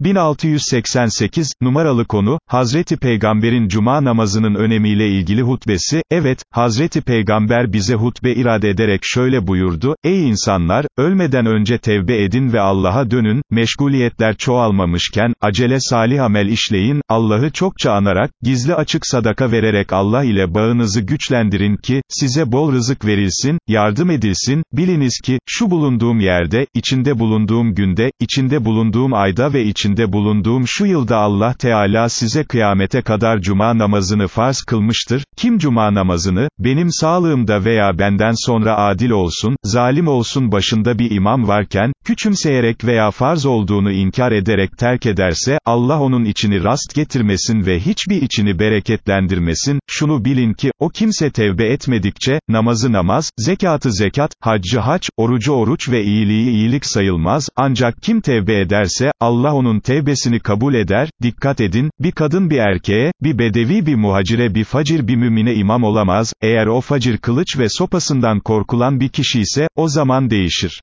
1688, numaralı konu, Hazreti Peygamber'in cuma namazının önemiyle ilgili hutbesi, evet, Hazreti Peygamber bize hutbe irade ederek şöyle buyurdu, ey insanlar, ölmeden önce tevbe edin ve Allah'a dönün, meşguliyetler çoğalmamışken, acele salih amel işleyin, Allah'ı çokça anarak, gizli açık sadaka vererek Allah ile bağınızı güçlendirin ki, size bol rızık verilsin, yardım edilsin, biliniz ki, şu bulunduğum yerde, içinde bulunduğum günde, içinde bulunduğum ayda ve içinde içinde bulunduğum şu yılda Allah Teala size kıyamete kadar cuma namazını farz kılmıştır, kim cuma namazını, benim sağlığımda veya benden sonra adil olsun, zalim olsun başında bir imam varken, küçümseyerek veya farz olduğunu inkar ederek terk ederse, Allah onun içini rast getirmesin ve hiçbir içini bereketlendirmesin, şunu bilin ki, o kimse tevbe etmedikçe, namazı namaz, zekatı zekat, haccı hac, orucu oruç ve iyiliği iyilik sayılmaz, ancak kim tevbe ederse, Allah onun tevbesini kabul eder, dikkat edin, bir kadın bir erkeğe, bir bedevi bir muhacire bir facir bir mümine imam olamaz, eğer o facir kılıç ve sopasından korkulan bir kişi ise, o zaman değişir.